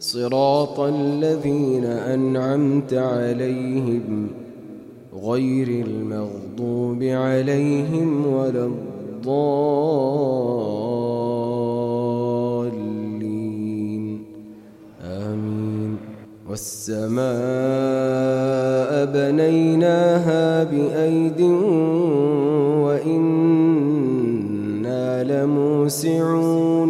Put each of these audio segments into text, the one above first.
صراط الذين أنعمت عليهم غير المغضوب عليهم ولا الضالين. آمين. والسماء بنيناها بأيد وإنا لموسعون.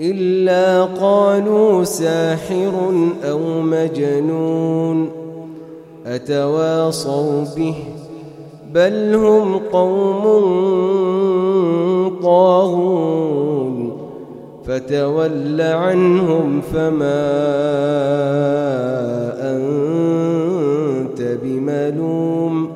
إلا قالوا ساحر أو مجنون أتواصوا به بل هم قوم طاغون فتول عنهم فما أنت بملوم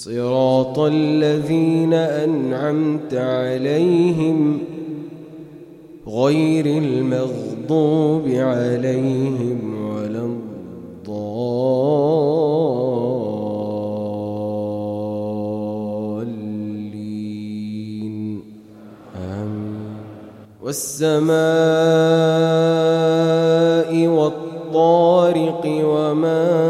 صراط الذين أنعمت عليهم غير المغضوب عليهم ولا الضالين. والسماء والطارق وما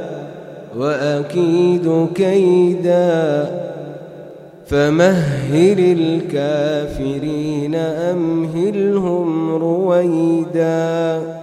وأكيد كيدا فمهل الكافرين أمهلهم رويداً.